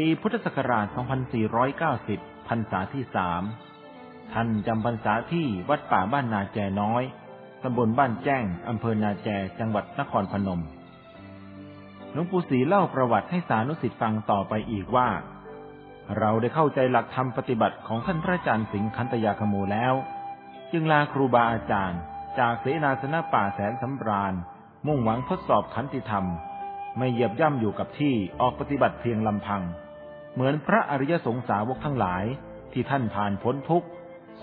ปีพุทธศักราช 2490 พรรษาที่สามท่านจำพรรษาที่วัดป่าบ้านนาแจน้อย ตำบลบ้านแจ้ง อำเภอนาแจ จังหวัดนครพนม หลวงปู่ศรีเล่าประวัติให้สานุสิทธิ์ฟังต่อไปอีกว่า เราได้เข้าใจหลักธรรมปฏิบัติของท่านพระอาจารย์สิงห์คันตยาคโมแล้ว จึงลาครูบาอาจารย์ จากเสนาสนะป่าแสนสำราญ มุ่งหวังทดสอบขันติธรรม ไม่เหยียบย่ำอยู่กับที่ออกปฏิบัติเพียงลำพัง เหมือนพระอริยสงสาวกทั้งหลายที่ท่านผ่านพ้นทุกข์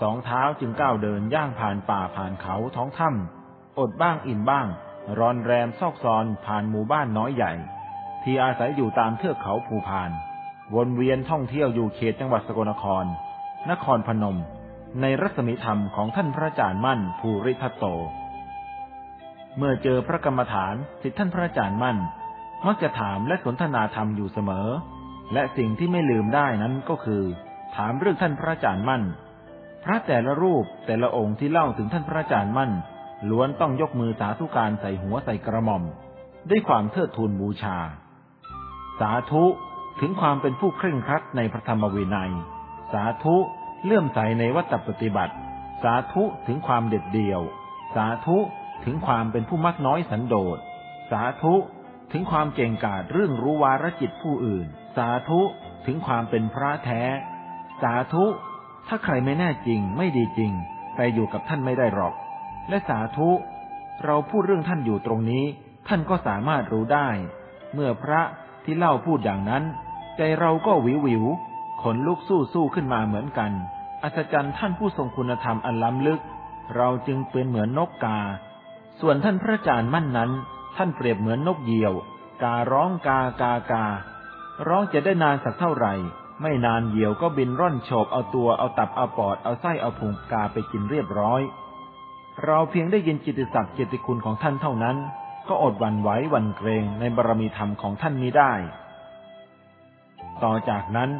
สองเท้าจึงก้าวเดินย่างผ่านป่าผ่านเขาท้องถ้ำอดบ้างอิ่มบ้าง ร้อนแรมซอกซอนผ่านหมู่บ้านน้อยใหญ่ ที่อาศัยอยู่ตามเทือกเขาภูพาน วนเวียนท่องเที่ยวอยู่เขตจังหวัดสกลนคร นครพนม ในรัศมีธรรมของท่านพระอาจารย์มั่นภูริทัตโต เมื่อเจอพระกรรมฐานสิทธิท่านพระอาจารย์มั่น มักจะถามและสนทนาธรรมอยู่เสมอ และสิ่งที่ไม่ลืมได้นั้นก็คือ ถามเรื่องท่านพระอาจารย์มั่น พระแต่ละรูปแต่ละองค์ที่เล่าถึงท่านพระอาจารย์มั่น ล้วนต้องยกมือสาธุการใส่หัวใส่กระหม่อม ด้วยความเทิดทูนบูชา สาธุถึงความเป็นผู้เคร่งครัดในพระธรรมวินัย สาธุเลื่อมใสในวัตถปฏิบัติ สาธุถึงความเด็ดเดี่ยว สาธุถึงความเป็นผู้มักน้อยสันโดษ สาธุถึงความเก่งกาจเรื่องรู้วาระจิตผู้อื่น สาธุถึงความเป็นพระแท้ สาธุ ถ้าใครไม่แน่จริงไม่ดีจริง ไปอยู่กับท่านไม่ได้หรอก และสาธุ เราพูดเรื่องท่านอยู่ตรงนี้ ท่านก็สามารถรู้ได้ เมื่อพระที่เล่าพูดอย่างนั้น ใจเราก็วิววิวขนลุกสู้สู้ขึ้นมาเหมือนกัน อัศจรรย์ท่านผู้ทรงคุณธรรมอันล้ำลึก เราจึงเป็นเหมือนนกกา ส่วนท่านพระอาจารย์มั่นนั้น ท่านเปรียบเหมือนนกเหยี่ยว การ้องกากากา ร้องจะได้นานสักเท่าไหร่ ไม่นานเหยี่ยวก็บินร่อนโฉบเอาตัวเอาตับเอาปอดเอาไส้เอาพุงกาไปกินเรียบร้อย เราเพียงได้ยินจิตศักดิ์จิตติคุณของท่านเท่านั้น ก็อดหวันไหวหวันเกรงในบารมีธรรมของท่านนี้ได้ ต่อจากนั้น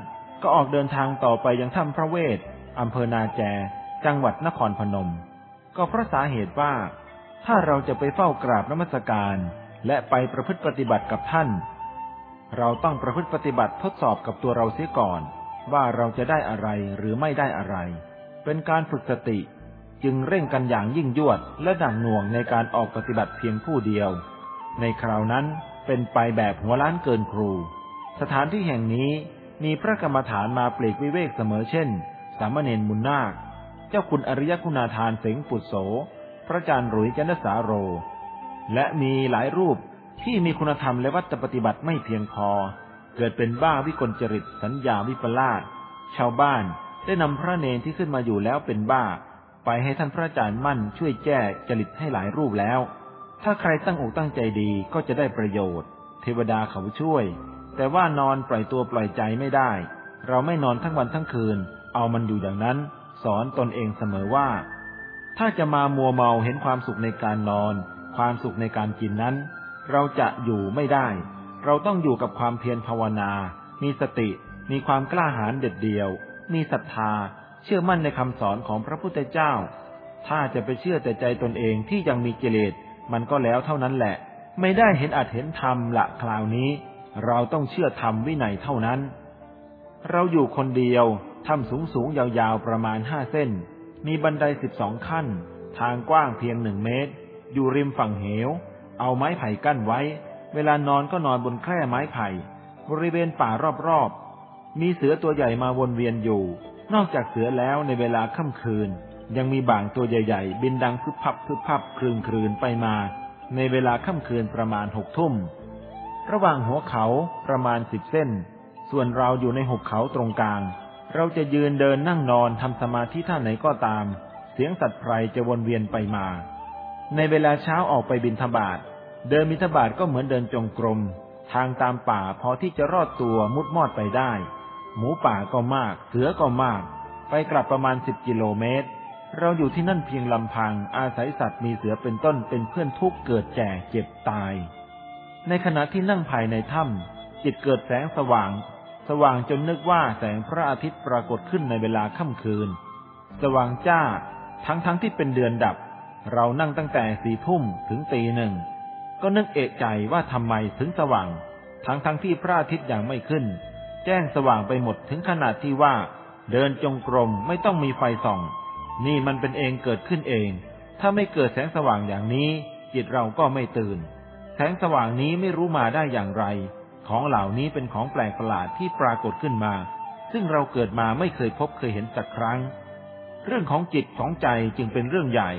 ก็ออกเดินทางต่อไปยังถ้ำพระเวทอำเภอนาแจ จังหวัดนครพนม ก็เพราะสาเหตุว่า ถ้าเราจะไปเฝ้ากราบนมัสการ และไปประพฤติปฏิบัติกับท่าน เราต้องประพฤติปฏิบัติทดสอบกับตัวเราเสียก่อน ว่าเราจะได้อะไรหรือไม่ได้อะไร เป็นการฝึกสติ จึงเร่งกันอย่างยิ่งยวดและดังหน่วงในการออกปฏิบัติเพียงผู้เดียว ในคราวนั้นเป็นไปแบบหัวล้านเกินครู สถานที่แห่งนี้มีพระกรรมฐานมาปลีกวิเวกเสมอเช่น สามเณรมุนนาค เจ้าคุณอริยคุณาทานเสงปุตโส พระอาจารย์หลุยจันทสาโร และมีหลายรูป ที่มีคุณธรรมและวัตถปฏิบัติไม่เพียงพอ เกิดเป็นบ้าวิกลจริตสัญญาวิปลาสชาวบ้านได้นำพระเนรที่ขึ้นมาอยู่แล้วเป็นบ้า ไปให้ท่านพระอาจารย์มั่นช่วยแก้จริตให้หลายรูปแล้ว ถ้าใครตั้งอกตั้งใจดีก็จะได้ประโยชน์ เทวดาเขาช่วย แต่ว่านอนปล่อยตัวปล่อยใจไม่ได้ เราไม่นอนทั้งวันทั้งคืน เอามันอยู่อย่างนั้น สอนตนเองเสมอว่า ถ้าจะมามัวเมาเห็นความสุขในการนอน ความสุขในการกินนั้น เราจะอยู่ไม่ได้ เราต้องอยู่กับความเพียรภาวนา มีสติ มีความกล้าหาญเด็ดเดียว มีศรัทธา เชื่อมั่นในคำสอนของพระพุทธเจ้า ถ้าจะไปเชื่อแต่ใจตนเองที่ยังมีกิเลส มันก็แล้วเท่านั้นแหละ ไม่ได้เห็นอัดเห็นธรรมละคราวนี้ เราต้องเชื่อธรรมวินัยเท่านั้น เราอยู่คนเดียวถ้ำสูงสูงยาวๆประมาณห้าเส้น มีบันไดสิบสองขั้น ทางกว้างเพียงหนึ่งเมตร อยู่ริมฝั่งเหว เอาไม้ไผ่กั้นไว้ เวลานอนก็นอนบนแคร่ไม้ไผ่ บริเวณป่ารอบๆ มีเสือตัวใหญ่มาวนเวียนอยู่ นอกจากเสือแล้วในเวลาค่ำคืน ยังมีบ่างตัวใหญ่ ๆ บินดังพึบพับพึบพับคลืนคลืนไปมา ในเวลาค่ำคืนประมาณหกทุ่ม ระหว่างหัวเขาประมาณสิบเส้น ส่วนเราอยู่ในหุบเขาตรงกลาง เราจะยืนเดินนั่งนอนทำสมาธิท่าไหนก็ตาม เสียงสัตว์ไพรจะวนเวียนไปมา ในเวลาเช้าออกไปบินทบาทเดินบินทบาทก็เหมือนเดินจงกรม ทางตามป่าพอที่จะรอดตัวมุดมอดไปได้ หมูป่าก็มาก เสือก็มาก ไปกลับประมาณสิบกิโลเมตร เราอยู่ที่นั่นเพียงลำพัง อาศัยสัตว์มีเสือเป็นต้นเป็นเพื่อนทุกเกิดแก่เจ็บตาย ในขณะที่นั่งภายในถ้ำจิตเกิดแสงสว่าง สว่างจนนึกว่าแสงพระอาทิตย์ปรากฏขึ้นในเวลาค่ำคืน สว่างจ้าทั้งทั้งที่เป็นเดือนดับ เรานั่งตั้งแต่สี่ทุ่มถึงตีหนึ่ง ก็นึกเอะใจว่าทำไมถึงสว่าง ทั้งทั้งที่พระอาทิตย์ยังไม่ขึ้น แจ้งสว่างไปหมดถึงขนาดที่ว่า เดินจงกรมไม่ต้องมีไฟส่อง นี่มันเป็นเองเกิดขึ้นเอง ถ้าไม่เกิดแสงสว่างอย่างนี้ จิตเราก็ไม่ตื่น แสงสว่างนี้ไม่รู้มาได้อย่างไร ของเหล่านี้เป็นของแปลกประหลาดที่ปรากฏขึ้นมา ซึ่งเราเกิดมาไม่เคยพบเคยเห็นสักครั้ง เรื่องของจิตของใจจึงเป็นเรื่องใหญ่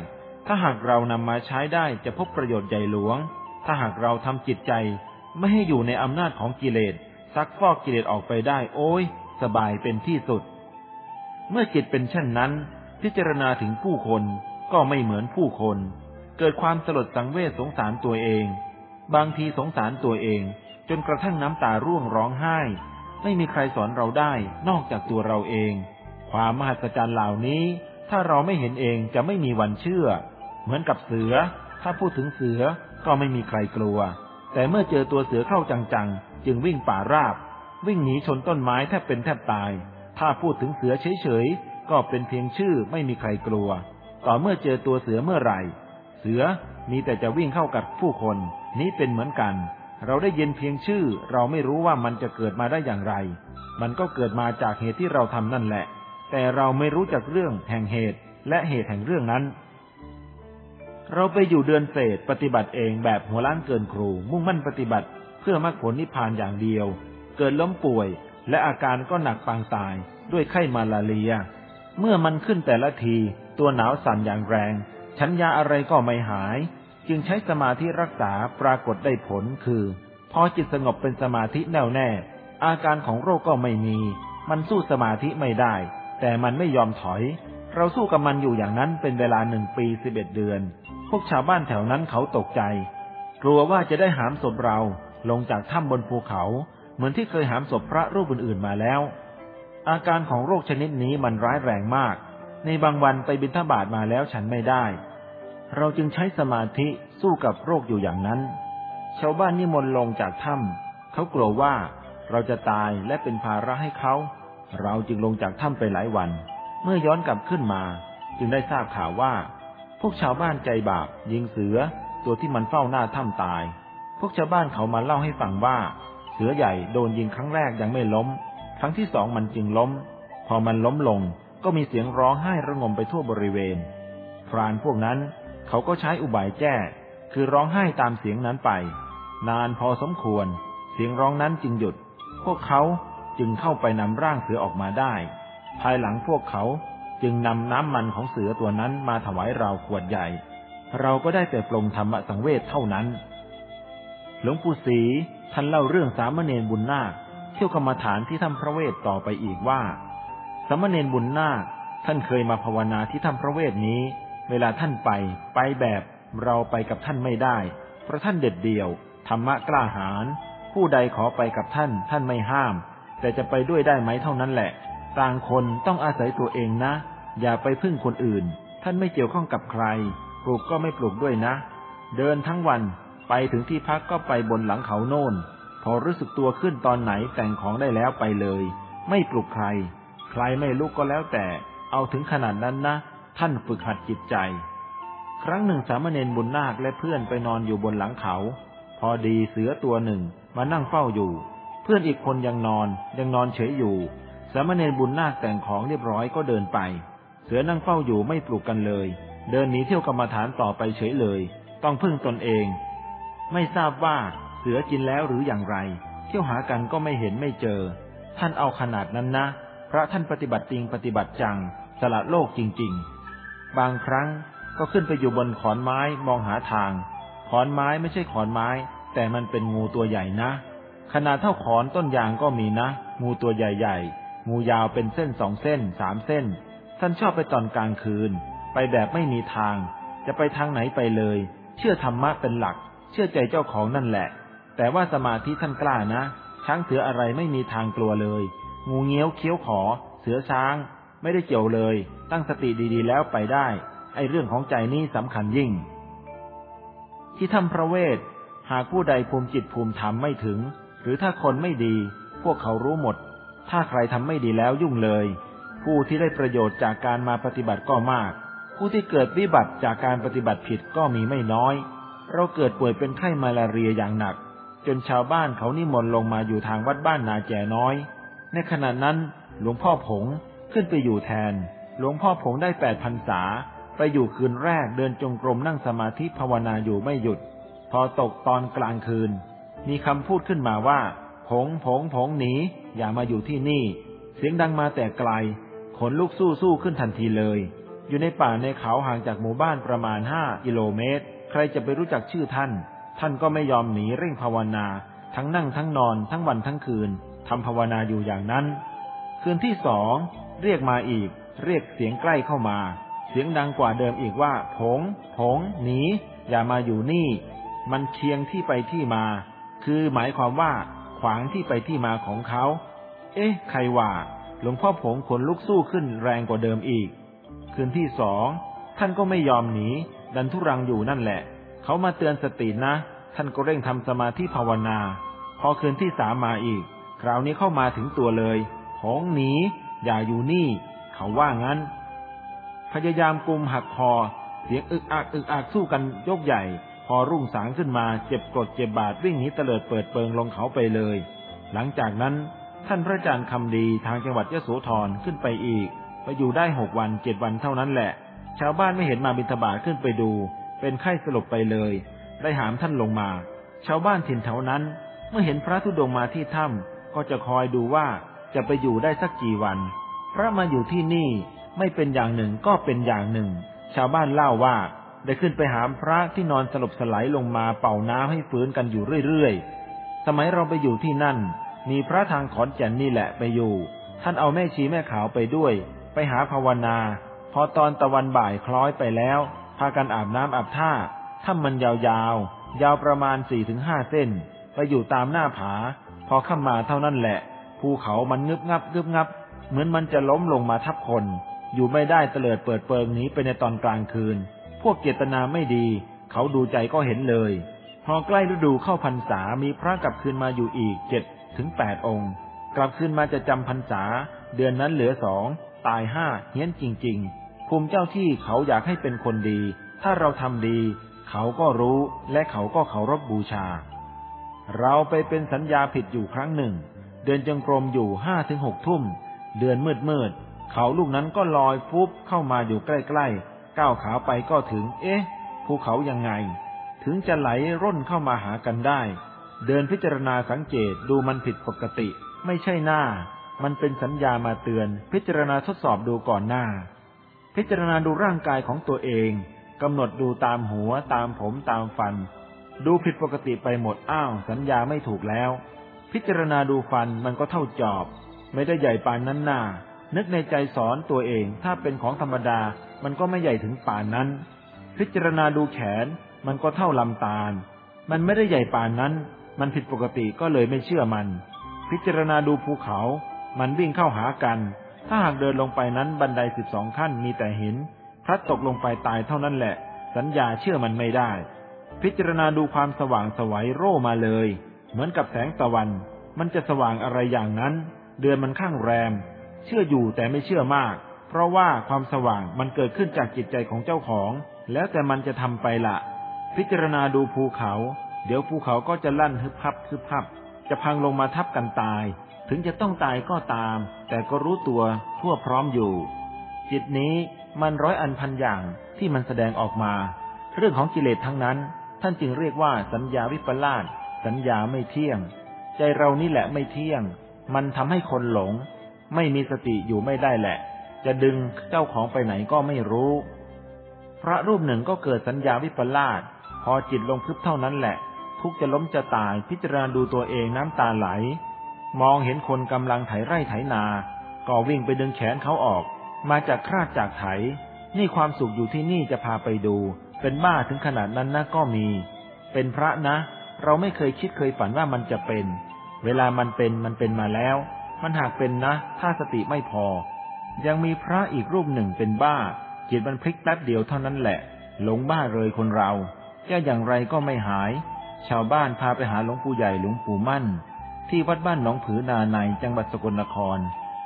ถ้าหากเรานำมาใช้ได้จะพบประโยชน์ใหญ่หลวง ถ้าหากเราทำจิตใจ ไม่ให้อยู่ในอำนาจของกิเลสซักฟอกกิเลสออกไปได้ โอ้ย สบายเป็นที่สุด เมื่อจิตเป็นเช่นนั้น พิจารณาถึงผู้คนก็ไม่เหมือนผู้คน เกิดความสลดสังเวชสงสารตัวเอง บางทีสงสารตัวเอง จนกระทั่งน้ำตาร่วงร้องไห้ ไม่มีใครสอนเราได้นอกจากตัวเราเอง ความมหัศจรรย์เหล่านี้ ถ้าเราไม่เห็นเองจะไม่มีวันเชื่อ เหมือนกับเสือ ถ้าพูดถึงเสือก็ไม่มีใครกลัว แต่เมื่อเจอตัวเสือเข้าจังๆ จึงวิ่งป่าราบ วิ่งหนีชนต้นไม้แทบเป็นแทบตาย ถ้าพูดถึงเสือเฉยๆ ก็เป็นเพียงชื่อไม่มีใครกลัว ต่อเมื่อเจอตัวเสือเมื่อไหร่ เสือมีแต่จะวิ่งเข้ากับผู้คน นี้เป็นเหมือนกัน เราได้ยินเพียงชื่อ เราไม่รู้ว่ามันจะเกิดมาได้อย่างไร มันก็เกิดมาจากเหตุที่เราทำนั่นแหละ แต่เราไม่รู้จักเรื่องแห่งเหตุและเหตุแห่งเรื่องนั้น เราไปอยู่เดือนเศษปฏิบัติเองแบบหัวล้านเกินครู มุ่งมั่นปฏิบัติเพื่อมรรคผลนิพพานอย่างเดียว เกิดล้มป่วย และอาการก็หนักปางตาย ด้วยไข้มาลาเรีย เมื่อมันขึ้นแต่ละที ตัวหนาวสั่นอย่างแรง ฉันยาอะไรก็ไม่หาย จึงใช้สมาธิรักษาปรากฏได้ผลคือ พอจิตสงบเป็นสมาธิแน่วแน่ อาการของโรคก็ไม่มี มันสู้สมาธิไม่ได้ แต่มันไม่ยอมถอย เราสู้กับมันอยู่อย่างนั้นเป็นเวลาหนึ่งปีสิบเอ็ดเดือน พวกชาวบ้านแถวนั้นเขาตกใจ กลัวว่าจะได้หามศพเราลงจากถ้ำบนภูเขา เหมือนที่เคยหามศพพระรูปอื่นๆมาแล้ว อาการของโรคชนิดนี้มันร้ายแรงมาก ในบางวันไปบิณฑบาตมาแล้วฉันไม่ได้ เราจึงใช้สมาธิสู้กับโรคอยู่อย่างนั้น ชาวบ้านนิมนต์ลงจากถ้ำเขากลัวว่าเราจะตายและเป็นภาระให้เขา เราจึงลงจากถ้ำไปหลายวัน เมื่อย้อนกลับขึ้นมา จึงได้ทราบข่าวว่า วกชาวบ้านใจบาป ยิงเสือ ตัวที่มันเฝ้าหน้าถ้ำตาย พวกชาวบ้านเขามาเล่าให้ฟังว่า เสือใหญ่โดนยิงครั้งแรกยังไม่ล้ม ครั้งที่สองมันจึงล้ม พอมันล้มลงก็มีเสียงร้องไห้ระงมไปทั่วบริเวณ พรานพวกนั้นเขาก็ใช้อุบายแจ้คือร้องไห้ตามเสียงนั้นไป นานพอสมควร เสียงร้องนั้นจึงหยุด พวกเขาจึงเข้าไปนำร่างเสือออกมาได้ ภายหลังพวกเขา จึงนำน้ำมันของเสือตัวนั้นมาถวายเราขวดใหญ่ เราก็ได้แต่ปรงธรรมสังเวชเท่านั้น หลวงปู่ศรีท่านเล่าเรื่องสามเณรบุญนาคเที่ยวกรรมฐานที่ถ้ำพระเวทต่อไปอีกว่า สามเณรบุญนาคท่านเคยมาภาวนาที่ถ้ำพระเวทนี้ เวลาท่านไป ไปแบบเราไปกับท่านไม่ได้ เพราะท่านเด็ดเดี่ยวธรรมะกล้าหาญผู้ใดขอไปกับท่านท่านไม่ห้าม แต่จะไปด้วยได้ไหมเท่านั้นแหละ ต่างคนต้องอาศัยตัวเองนะ อย่าไปพึ่งคนอื่น ท่านไม่เกี่ยวข้องกับใคร ปลูกก็ไม่ปลูกด้วยนะ เดินทั้งวันไปถึงที่พักก็ไปบนหลังเขาโน่น พอรู้สึกตัวขึ้นตอนไหนแต่งของได้แล้วไปเลย ไม่ปลุกใคร ใครไม่ลุกก็แล้วแต่ เอาถึงขนาดนั้นนะ ท่านฝึกหัดจิตใจ ครั้งหนึ่งสามเณรบุญนาคและเพื่อนไปนอนอยู่บนหลังเขา พอดีเสือตัวหนึ่งมานั่งเฝ้าอยู่ เพื่อนอีกคนยังนอนยังนอนเฉยอยู่ สามเณรบุญนาคแต่งของเรียบร้อยก็เดินไป เสือนั่งเฝ้าอยู่ไม่ปลุกกันเลย เดินหนีเที่ยวกรรมฐานต่อไปเฉยเลย ต้องพึ่งตนเอง ไม่ทราบว่าเสือกินแล้วหรืออย่างไร เที่ยวหากันก็ไม่เห็นไม่เจอ ท่านเอาขนาดนั้นนะ พระท่านปฏิบัติจริงปฏิบัติจัง สละโลกจริง ๆ บางครั้งก็ขึ้นไปอยู่บนขอนไม้มองหาทาง ขอนไม้ไม่ใช่ขอนไม้ แต่มันเป็นงูตัวใหญ่นะ ขนาดเท่าขอนต้นยางก็มีนะ งูตัวใหญ่ๆ งูยาวเป็นเส้นสองเส้นสามเส้น ท่านชอบไปตอนกลางคืน ไปแบบไม่มีทาง จะไปทางไหนไปเลย เชื่อธรรมะเป็นหลัก เชื่อใจเจ้าของนั่นแหละ แต่ว่าสมาธิท่านกล้านะ ช้างเสืออะไรไม่มีทางกลัวเลย งูเงี้ยวเคี้ยวขอ เสือช้าง ไม่ได้เกี่ยวเลย ตั้งสติดีๆ แล้วไปได้ ไอ้เรื่องของใจนี้สำคัญยิ่ง ที่ทำพระเวทหากผู้ใดภูมิจิตภูมิธรรมไม่ถึง หรือถ้าคนไม่ดี พวกเขารู้หมด ถ้าใครทำไม่ดีแล้วยุ่งเลย ผู้ที่ได้ประโยชน์จากการมาปฏิบัติก็มาก ผู้ที่เกิดวิบัติจากการปฏิบัติผิดก็มีไม่น้อย เราเกิดป่วยเป็นไข้มาลาเรียอย่างหนัก จนชาวบ้านเขานิมนต์ลงมาอยู่ทางวัดบ้านนาแจน้อย ในขณะนั้นหลวงพ่อผงขึ้นไปอยู่แทน หลวงพ่อผงได้แปดพันษา ไปอยู่คืนแรกเดินจงกรมนั่งสมาธิภาวนาอยู่ไม่หยุด พอตกตอนกลางคืน มีคำพูดขึ้นมาว่า ผงผงผงหนี อย่ามาอยู่ที่นี่ เสียงดังมาแต่ไกล ขนลุกสู้สู้ขึ้นทันทีเลย อยู่ในป่าในเขาห่างจากหมู่บ้านประมาณห้ากิโลเมตร ใครจะไปรู้จักชื่อท่าน ท่านก็ไม่ยอมหนีเร่งภาวนา ทั้งนั่งทั้งนอนทั้งวันทั้งคืนทำภาวนาอยู่อย่างนั้น คืนที่สองเรียกมาอีก เรียกเสียงใกล้เข้ามา เสียงดังกว่าเดิมอีกว่า ผง ผง หนี อย่ามาอยู่นี่ มันเคียงที่ไปที่มา คือหมายความว่าางที่ไปที่มาของเขา เอ๊ะ ใครว่า หลวงพ่อผงขนลุกสู้ขึ้นแรงกว่าเดิมอีก คืนที่สอง ท่านก็ไม่ยอมหนี ดันทุรังอยู่นั่นแหละ เขามาเตือนสตินะ ท่านก็เร่งทำสมาธิภาวนา พอคืนที่สามมาอีก คราวนี้เข้ามาถึงตัวเลยผงหนี อย่าอยู่นี่ เขาว่างั้น พยายามกุมหักคอ เสียงอึกอักอึกอักสู้กันยกใหญ่ พอรุ่งสางขึ้นมาเจ็บกดเจ็บบาดวิ่งหนีเตลิดเปิดเปิงลงเขาไปเลย หลังจากนั้นท่านพระอาจารย์คำดีทางจังหวัดยโสธรขึ้นไปอีก ไปอยู่ได้หกวันเจ็ดวันเท่านั้นแหละ ชาวบ้านไม่เห็นมาบิณฑบาตขึ้นไปดู เป็นไข้สลบไปเลย ได้หามท่านลงมา ชาวบ้านถิ่นแถวนั้น เมื่อเห็นพระธุดงค์มาที่ถ้ำก็จะคอยดูว่าจะไปอยู่ได้สักกี่วัน พระมาอยู่ที่นี่ไม่เป็นอย่างหนึ่งก็เป็นอย่างหนึ่ง ชาวบ้านเล่าว่า ได้ขึ้นไปหามพระที่นอนสลบสลายลงมาเป่าน้ำให้ฟื้นกันอยู่เรื่อยๆ สมัยเราไปอยู่ที่นั่น มีพระทางขอนแก่นนี่แหละไปอยู่ ท่านเอาแม่ชีแม่ขาวไปด้วย ไปหาภาวนา พอตอนตะวันบ่ายคล้อยไปแล้ว พากันอาบน้ำอาบท่าถ้ามันยาวๆยาวประมาณสี่ถึงห้าเส้น ไปอยู่ตามหน้าผา พอข้ามาเท่านั้นแหละ ภูเขามันงึบงับงึบงับ เหมือนมันจะล้มลงมาทับคน อยู่ไม่ได้เตลิดเปิดเปิงหนีไปในตอนกลางคืน วกเจตนาไม่ดี เขาดูใจก็เห็นเลย พอใกล้ฤดูเข้าพรรษามีพระกลับคืนมาอยู่อีกเจ็ดถึงแปดองค์ กลับคืนมาจะจำพรรษา เดือนนั้นเหลือสองตายห้าเฮี้ยนจริง ๆ ภูมิเจ้าที่เขาอยากให้เป็นคนดี ถ้าเราทำดี เขาก็รู้และเขาก็เคารพบบูชา เราไปเป็นสัญญาผิดอยู่ครั้งหนึ่ง เดินจงกรมอยู่ห้าถึงหกทุ่ม เดือนมืดมืดเขาลูกนั้นก็ลอยฟุบเข้ามาอยู่ใกล้ ๆ ก้าวขาไปก็ถึง เอ๊ะ ภูเขายังไง ถึงจะไหลร่นเข้ามาหากันได้ เดินพิจารณาสังเกตดูมันผิดปกติ ไม่ใช่หน้า มันเป็นสัญญามาเตือน พิจารณาทดสอบดูก่อนหน้า พิจารณาดูร่างกายของตัวเองกำหนดดูตามหัวตามผมตามฟัน ดูผิดปกติไปหมดอ้าว สัญญาไม่ถูกแล้ว พิจารณาดูฟันมันก็เท่าจอบ ไม่ได้ใหญ่ปานนั้นหนานึกในใจสอนตัวเองถ้าเป็นของธรรมดา มันก็ไม่ใหญ่ถึงป่านนั้น พิจารณาดูแขน มันก็เท่าลำตาล มันไม่ได้ใหญ่ป่านนั้น มันผิดปกติก็เลยไม่เชื่อมัน พิจารณาดูภูเขา มันวิ่งเข้าหากัน ถ้าหากเดินลงไปนั้นบันไดสิบสองขั้นมีแต่หิน พลัดตกลงไปตายเท่านั้นแหละ สัญญาเชื่อมันไม่ได้ พิจารณาดูความสว่างสวัยโร่มาเลย เหมือนกับแสงตะวัน มันจะสว่างอะไรอย่างนั้น เดือนมันข้างแรม เชื่ออยู่แต่ไม่เชื่อมาก ราะว่าความสว่างมันเกิดขึ้นจากจิตใจของเจ้าของ แล้วแต่มันจะทำไปละพิจารณาดูภูเขา เดี๋ยวภูเขาก็จะลั่นฮึบพับฮึบพับ จะพังลงมาทับกันตาย ถึงจะต้องตายก็ตาม แต่ก็รู้ตัวทั่วพร้อมอยู่ จิตนี้มันร้อยอันพันอย่างที่มันแสดงออกมา เรื่องของกิเลสทั้งนั้น ท่านจึงเรียกว่าสัญญาวิปลาสสัญญาไม่เที่ยง ใจเรานี่แหละไม่เที่ยง มันทำให้คนหลง ไม่มีสติอยู่ไม่ได้แหละ จะดึงเจ้าของไปไหนก็ไม่รู้ พระรูปหนึ่งก็เกิดสัญญาวิปลาสพอจิตลงพึบเท่านั้นแหละ ทุกจะล้มจะตายพิจารณาดูตัวเองน้ำตาไหล มองเห็นคนกำลังไถไร่ไถนา ก็วิ่งไปดึงแขนเขาออก มาจากคราดจากไถ นี่ความสุขอยู่ที่นี่จะพาไปดู เป็นบ้าถึงขนาดนั้นนะก็มี เป็นพระนะ เราไม่เคยคิดเคยฝันว่ามันจะเป็น เวลามันเป็นมันเป็นมาแล้ว มันหากเป็นนะ ถ้าสติไม่พอ ยังมีพระอีกรูปหนึ่งเป็นบ้า จิตมันพลิกแป๊บเดียวเท่านั้นแหละ หลงบ้าเลยคนเราแก้อย่างไรก็ไม่หาย ชาวบ้านพาไปหาหลวงปู่ใหญ่หลวงปู่มั่น ที่วัดบ้านหนองผือนาในจังหวัดสกลนคร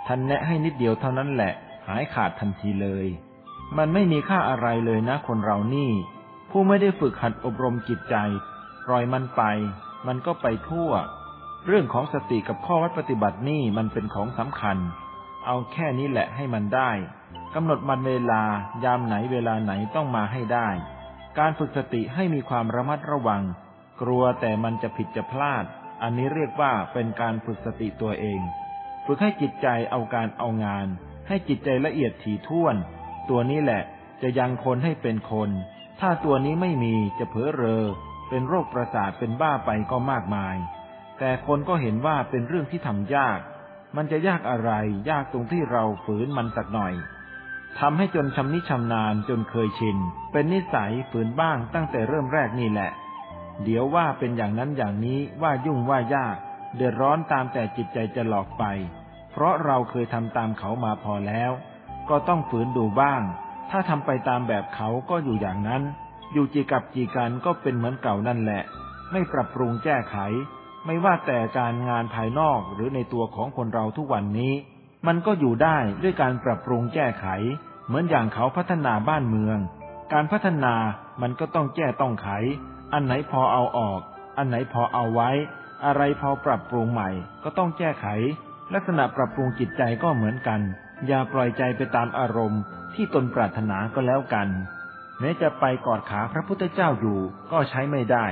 ท่านแนะให้นิดเดียวเท่านั้นแหละ หายขาดทันทีเลย มันไม่มีค่าอะไรเลยนะคนเรานี่ ผู้ไม่ได้ฝึกหัดอบรมจิตใจล่อยมันไป มันก็ไปทั่ว เรื่องของสติกับข้อวัดปฏิบัตินี่มันเป็นของสำคัญ เอาแค่นี้แหละให้มันได้กำหนดมันเวลายามไหนเวลาไหนต้องมาให้ได้ การฝึกสติให้มีความระมัดระวัง กลัวแต่มันจะผิดจะพลาด อันนี้เรียกว่าเป็นการฝึกสติตัวเอง ฝึกให้จิตใจเอาการเอางาน ให้จิตใจละเอียดถี่ถ้วน ตัวนี้แหละจะยังคนให้เป็นคน ถ้าตัวนี้ไม่มีจะเผลอเรอ เป็นโรคประสาทเป็นบ้าไปก็มากมาย แต่คนก็เห็นว่าเป็นเรื่องที่ทำยาก มันจะยากอะไร ยากตรงที่เราฝืนมันสักหน่อยทำให้จนชำนิชำนาญจนเคยชิน เป็นนิสัยฝืนบ้างตั้งแต่เริ่มแรกนี่แหละ เดี๋ยวว่าเป็นอย่างนั้นอย่างนี้ว่ายุ่งว่ายาก เดือดร้อนตามแต่จิตใจจะหลอกไป เพราะเราเคยทำตามเขามาพอแล้ว ก็ต้องฝืนดูบ้าง ถ้าทำไปตามแบบเขาก็อยู่อย่างนั้น อยู่จีกับจีกันก็เป็นเหมือนเก่านั่นแหละ ไม่ปรับปรุงแก้ไข ไม่ว่าแต่การงานภายนอกหรือในตัวของคนเราทุกวันนี้ มันก็อยู่ได้ด้วยการปรับปรุงแก้ไข เหมือนอย่างเขาพัฒนาบ้านเมือง การพัฒนามันก็ต้องแก้ต้องไข อันไหนพอเอาออก อันไหนพอเอาไว้ อะไรพอปรับปรุงใหม่ ก็ต้องแก้ไข ลักษณะปรับปรุงจิตใจก็เหมือนกัน อย่าปล่อยใจไปตามอารมณ์ ที่ตนปรารถนาก็แล้วกัน แม้จะไปกอดขาพระพุทธเจ้าอยู่ก็ใช้ไม่ได้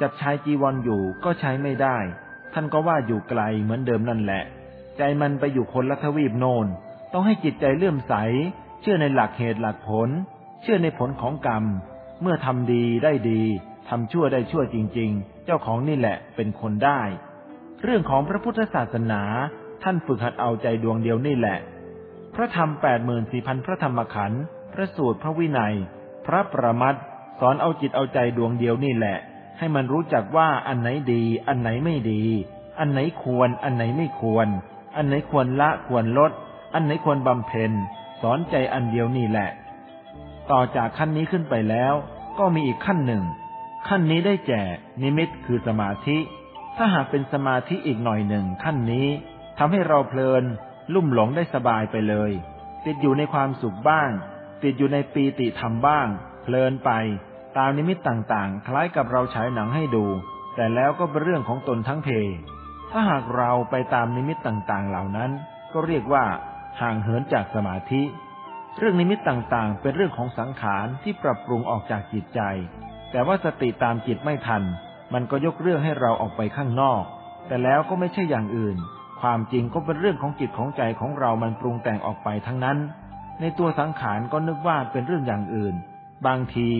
จับชายจีวรออยู่ก็ใช้ไม่ได้ ท่านก็ว่าอยู่ไกลเหมือนเดิมนั่นแหละ ใจมันไปอยู่คนละทวีปโนนต้องให้จิตใจเลื่อมใส เชื่อในหลักเหตุหลักผล เชื่อในผลของกรรม เมื่อทำดีได้ดีทำชั่วได้ชั่วจริง ๆ เจ้าของนี่แหละเป็นคนได้ เรื่องของพระพุทธศาสนา ท่านฝึกหัดเอาใจดวงเดียวนี่แหละ พระธรรมแปดหมื่นสี่พันพระธรรมขันธ์พระสูตรพระวินัย พระประมัดสอนเอาจิตเอาใจดวงเดียวนี่แหละ ให้มันรู้จักว่าอันไหนดี อันไหนไม่ดี อันไหนควร อันไหนไม่ควร อันไหนควรละควรลด อันไหนควรบำเพ็ญสอนใจอันเดียวนี่แหละ ต่อจากขั้นนี้ขึ้นไปแล้ว ก็มีอีกขั้นหนึ่ง ขั้นนี้ได้แก่นิมิตคือสมาธิ ถ้าหากเป็นสมาธิอีกหน่อยหนึ่งขั้นนี้ทำให้เราเพลิน ลุ่มหลงได้สบายไปเลย ติดอยู่ในความสุขบ้าง ติดอยู่ในปีติธรรมบ้าง เพลินไป ตามนิมิตต่างๆ คล้ายกับเราฉายหนังให้ดู แต่แล้วก็เป็นเรื่องของตนทั้งเพ ถ้าหากเราไปตามนิมิตต่างๆ เหล่านั้น ก็เรียกว่าห่างเหินจากสมาธิ เรื่องนิมิตต่างๆ เป็นเรื่องของสังขารที่ปรับปรุงออกจากจิตใจ แต่ว่าสติตามจิตไม่ทัน มันก็ยกเรื่องให้เราออกไปข้างนอก แต่แล้วก็ไม่ใช่อย่างอื่น ความจริงก็เป็นเรื่องของจิตของใจของเรามันปรุงแต่งออกไปทั้งนั้น ในตัวสังขารก็นึกว่าเป็นเรื่องอย่างอื่น บางที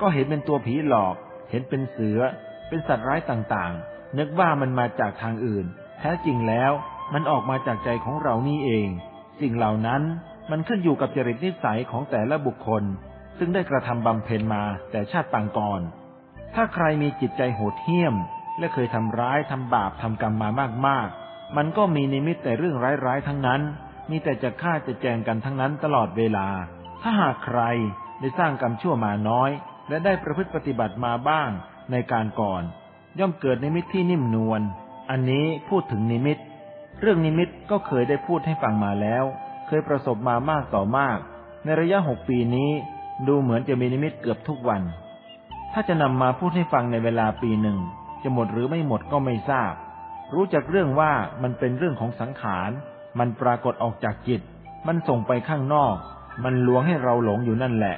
ก็เห็นเป็นตัวผีหลอก เห็นเป็นเสือ เป็นสัตว์ร้ายต่างๆ นึกว่ามันมาจากทางอื่น แท้จริงแล้วมันออกมาจากใจของเรานี่เอง สิ่งเหล่านั้นมันขึ้นอยู่กับจริตนิสัยของแต่ละบุคคล ซึ่งได้กระทำบำเพ็ญมาแต่ชาติปางก่อน ถ้าใครมีจิตใจโหดเหี้ยม และเคยทำร้ายทำบาปทำกรรมมามากๆ มันก็มีนิมิตแต่เรื่องร้ายๆทั้งนั้น มีแต่จะฆ่าจะแจงกันทั้งนั้นตลอดเวลา ถ้าหากใครได้สร้างกรรมชั่วมาน้อย และได้ประพฤติปฏิบัติมาบ้างในการก่อน ย่อมเกิดนิมิตที่นิ่มนวล อันนี้พูดถึงนิมิต เรื่องนิมิตก็เคยได้พูดให้ฟังมาแล้ว เคยประสบมามากต่อมาก ในระยะหกปีนี้ ดูเหมือนจะมีนิมิตเกือบทุกวัน ถ้าจะนำมาพูดให้ฟังในเวลาปีหนึ่ง จะหมดหรือไม่หมดก็ไม่ทราบ รู้จักเรื่องว่ามันเป็นเรื่องของสังขาร มันปรากฏออกจากจิต มันส่งไปข้างนอก มันลวงให้เราหลงอยู่นั่นแหละ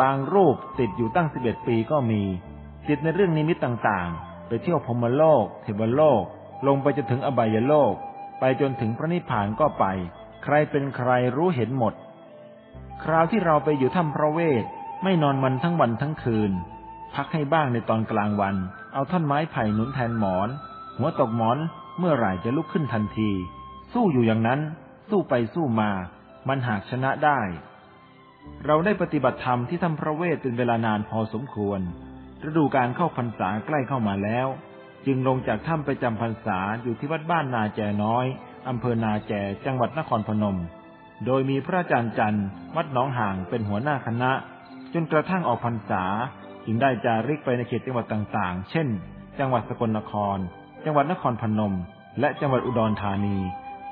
บางรูปติดอยู่ตั้งสิบเอ็ดปีก็มี ติดในเรื่องนิมิตต่างๆ ไปเที่ยวพรมโลก เทวโลก ลงไปจนถึงอบายโลก ไปจนถึงพระนิพพานก็ไป ใครเป็นใครรู้เห็นหมด คราวที่เราไปอยู่ถ้ำพระเวท ไม่นอนมันทั้งวันทั้งคืน พักให้บ้างในตอนกลางวัน เอาท่อนไม้ไผ่หนุนแทนหมอน หัวตกหมอนเมื่อไหร่จะลุกขึ้นทันที สู้อยู่อย่างนั้น สู้ไปสู้มา มันหากชนะได้ เราได้ปฏิบัติธรรมที่ถ้ำพระเวทเป็นเวลานานพอสมควร ฤดูการเข้าพรรษาใกล้เข้ามาแล้ว จึงลงจากถ้ำไปจำพรรษาอยู่ที่วัดบ้านนาแจน้อยอำเภอนาแจจังหวัดนครพนม โดยมีพระอาจารย์จันทร์วัดหนองห่างเป็นหัวหน้าคณะ จนกระทั่งออกพรรษา จึงได้จาริกไปในเขตจังหวัดต่างๆ เช่น จังหวัดสกลนคร จังหวัดนครพนม และจังหวัดอุดรธานี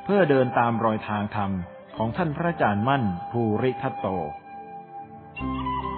เพื่อเดินตามรอยทางธรรมของท่านพระอาจารย์มั่นภูริทัตโต Thank you.